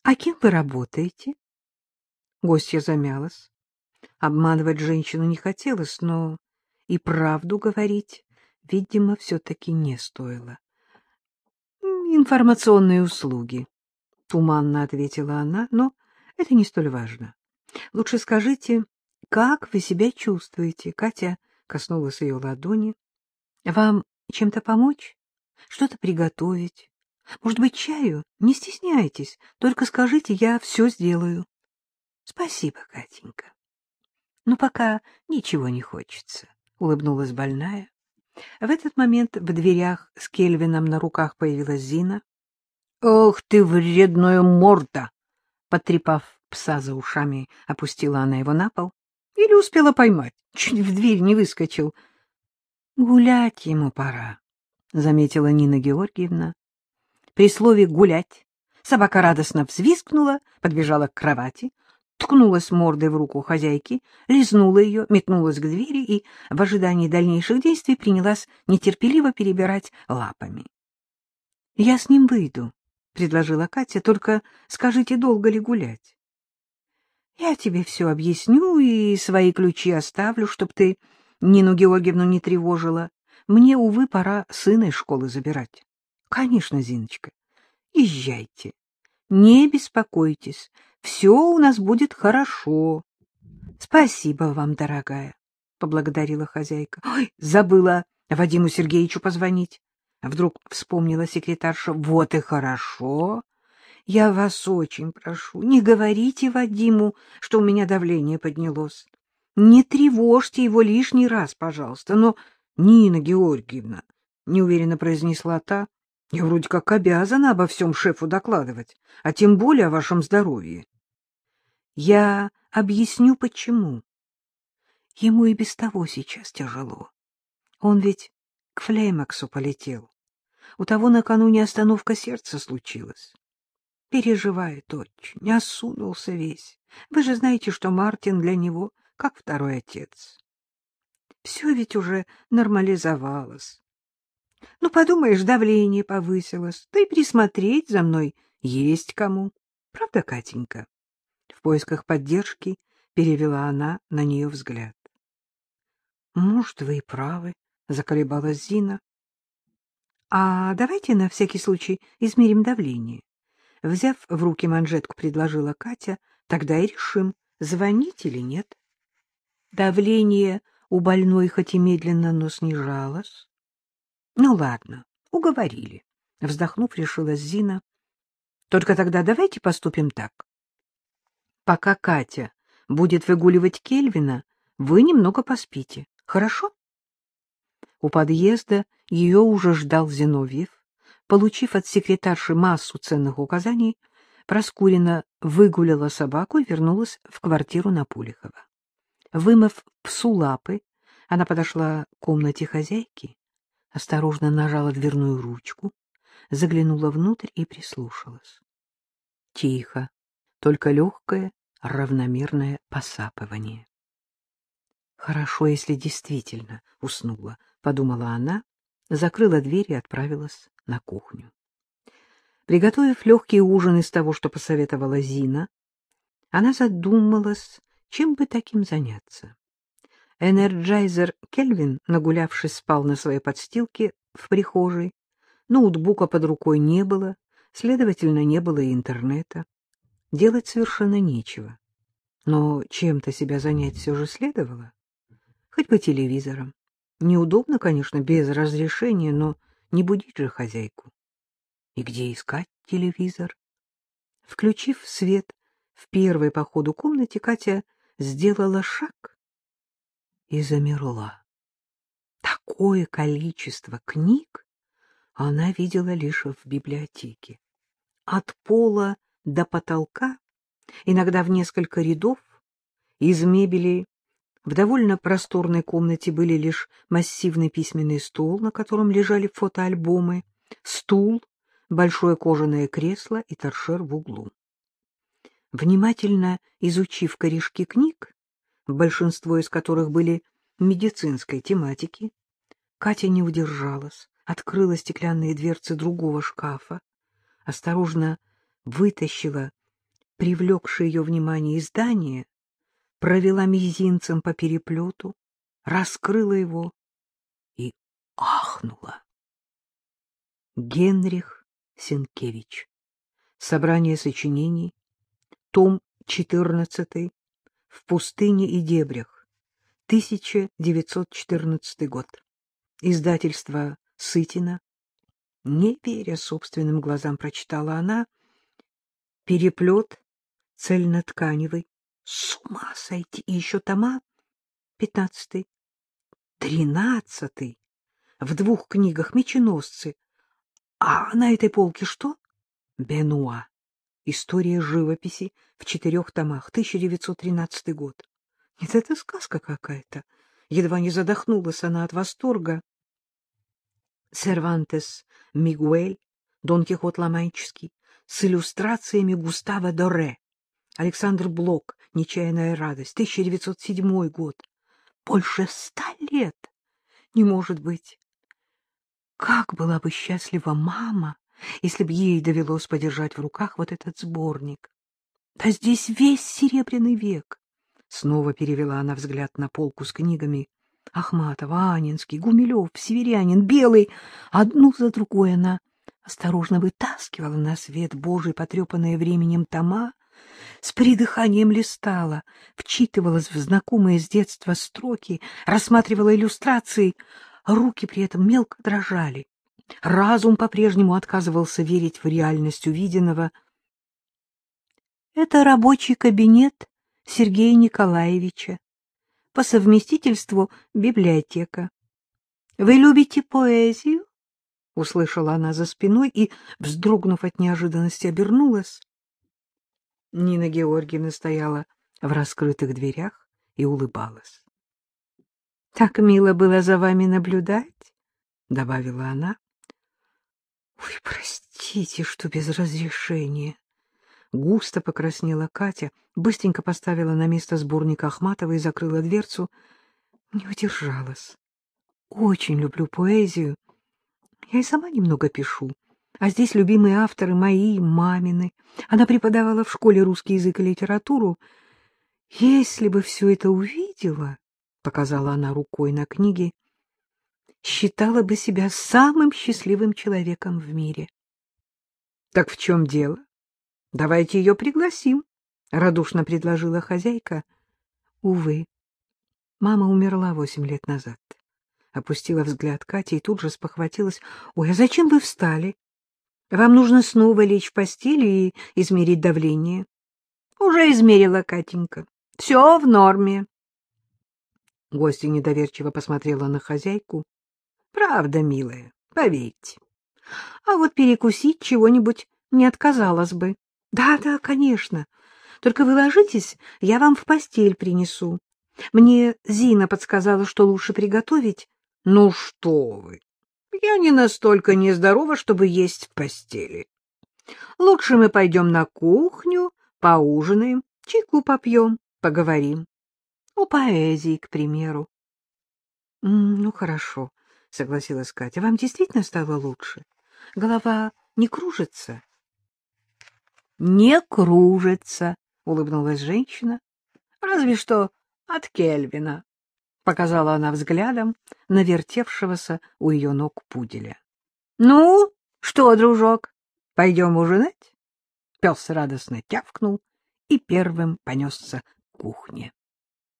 — А кем вы работаете? Гостья замялась. Обманывать женщину не хотелось, но и правду говорить, видимо, все-таки не стоило. — Информационные услуги, — туманно ответила она, — но это не столь важно. Лучше скажите, как вы себя чувствуете? Катя коснулась ее ладони. — Вам чем-то помочь? Что-то приготовить? Может быть, чаю? Не стесняйтесь, только скажите, я все сделаю. — Спасибо, Катенька. — Ну, пока ничего не хочется, — улыбнулась больная. В этот момент в дверях с Кельвином на руках появилась Зина. — Ох ты, вредная морда! Потрепав пса за ушами, опустила она его на пол. Или успела поймать, чуть в дверь не выскочил. — Гулять ему пора, — заметила Нина Георгиевна. При слове «гулять» собака радостно взвискнула, подбежала к кровати, ткнулась мордой в руку хозяйки, лизнула ее, метнулась к двери и в ожидании дальнейших действий принялась нетерпеливо перебирать лапами. — Я с ним выйду, — предложила Катя, — только скажите, долго ли гулять? — Я тебе все объясню и свои ключи оставлю, чтоб ты Нину Георгиевну не тревожила. Мне, увы, пора сына из школы забирать. — Конечно, Зиночка, езжайте. Не беспокойтесь, все у нас будет хорошо. — Спасибо вам, дорогая, — поблагодарила хозяйка. — Ой, забыла Вадиму Сергеевичу позвонить. Вдруг вспомнила секретарша. — Вот и хорошо. Я вас очень прошу, не говорите Вадиму, что у меня давление поднялось. Не тревожьте его лишний раз, пожалуйста. Но, Нина Георгиевна, — неуверенно произнесла та, я вроде как обязана обо всем шефу докладывать, а тем более о вашем здоровье. Я объясню, почему. Ему и без того сейчас тяжело. Он ведь к Флеймаксу полетел. У того накануне остановка сердца случилась. Переживает очень, осунулся весь. Вы же знаете, что Мартин для него как второй отец. Все ведь уже нормализовалось. Ну, подумаешь, давление повысилось, да и присмотреть за мной есть кому. Правда, Катенька? В поисках поддержки перевела она на нее взгляд. — Может, вы и правы, — заколебалась Зина. — А давайте на всякий случай измерим давление. Взяв в руки манжетку, предложила Катя, тогда и решим, звонить или нет. Давление у больной хоть и медленно, но снижалось. Ну, ладно, уговорили. Вздохнув, решила Зина. Только тогда давайте поступим так. Пока Катя будет выгуливать Кельвина, вы немного поспите. Хорошо? У подъезда ее уже ждал Зиновьев. Получив от секретарши массу ценных указаний, Проскурина выгуляла собаку и вернулась в квартиру на Пулихова. Вымыв псу лапы, она подошла к комнате хозяйки осторожно нажала дверную ручку, заглянула внутрь и прислушалась. Тихо, только легкое, равномерное посапывание. «Хорошо, если действительно уснула», — подумала она, закрыла дверь и отправилась на кухню. Приготовив легкий ужин из того, что посоветовала Зина, она задумалась, чем бы таким заняться. Энерджайзер Кельвин, нагулявшись, спал на своей подстилке в прихожей. Ноутбука под рукой не было, следовательно, не было и интернета. Делать совершенно нечего. Но чем-то себя занять все же следовало. Хоть бы телевизором. Неудобно, конечно, без разрешения, но не будить же хозяйку. И где искать телевизор? Включив свет в первой по ходу комнате, Катя сделала шаг и замерла. Такое количество книг она видела лишь в библиотеке. От пола до потолка, иногда в несколько рядов, из мебели в довольно просторной комнате были лишь массивный письменный стол, на котором лежали фотоальбомы, стул, большое кожаное кресло и торшер в углу. Внимательно изучив корешки книг, большинство из которых были медицинской тематики, Катя не удержалась, открыла стеклянные дверцы другого шкафа, осторожно вытащила привлекшее ее внимание издание, провела мизинцем по переплету, раскрыла его и ахнула. Генрих Сенкевич. Собрание сочинений. Том 14. В пустыне и дебрях. 1914 год. Издательство Сытина. Не веря собственным глазам, прочитала она. Переплет цельнотканевый. С ума сойти! И еще тома. Пятнадцатый. Тринадцатый. В двух книгах «Меченосцы». А на этой полке что? Бенуа. История живописи в четырех томах. 1913 год. Нет, это сказка какая-то. Едва не задохнулась она от восторга. Сервантес Мигуэль, Дон Кихот Ломанческий, с иллюстрациями Густава Доре. Александр Блок, «Нечаянная радость», 1907 год. Больше ста лет! Не может быть! Как была бы счастлива мама, если б ей довелось подержать в руках вот этот сборник. Да здесь весь Серебряный век. Снова перевела она взгляд на полку с книгами. Ахматов, Анинский, Гумилев, Северянин, Белый. Одну за другой она осторожно вытаскивала на свет Божий потрепанные временем тома, с придыханием листала, вчитывалась в знакомые с детства строки, рассматривала иллюстрации, руки при этом мелко дрожали. Разум по-прежнему отказывался верить в реальность увиденного. Это рабочий кабинет Сергея Николаевича, по совместительству библиотека. Вы любите поэзию? — услышала она за спиной и, вздрогнув от неожиданности, обернулась. Нина Георгиевна стояла в раскрытых дверях и улыбалась. — Так мило было за вами наблюдать, — добавила она. — Ой, простите, что без разрешения. Густо покраснела Катя, быстренько поставила на место сборник Ахматова и закрыла дверцу. Не удержалась. Очень люблю поэзию. Я и сама немного пишу. А здесь любимые авторы мои, мамины. Она преподавала в школе русский язык и литературу. Если бы все это увидела, — показала она рукой на книге, — считала бы себя самым счастливым человеком в мире. — Так в чем дело? Давайте ее пригласим, — радушно предложила хозяйка. Увы, мама умерла восемь лет назад. Опустила взгляд Катя и тут же спохватилась. — Ой, а зачем вы встали? Вам нужно снова лечь в постели и измерить давление. — Уже измерила, Катенька. Все в норме. Гостья недоверчиво посмотрела на хозяйку. — Правда, милая, поверьте. А вот перекусить чего-нибудь не отказалась бы. Да, — Да-да, конечно. Только вы ложитесь, я вам в постель принесу. Мне Зина подсказала, что лучше приготовить. — Ну что вы! Я не настолько нездорова, чтобы есть в постели. Лучше мы пойдем на кухню, поужинаем, чайку попьем, поговорим. О поэзии, к примеру. — Ну, хорошо, — согласилась Катя. — Вам действительно стало лучше? Голова не кружится? — Не кружится, — улыбнулась женщина. — Разве что от Кельвина. — показала она взглядом на вертевшегося у ее ног пуделя. — Ну, что, дружок, пойдем ужинать? Пес радостно тявкнул и первым понесся к кухне.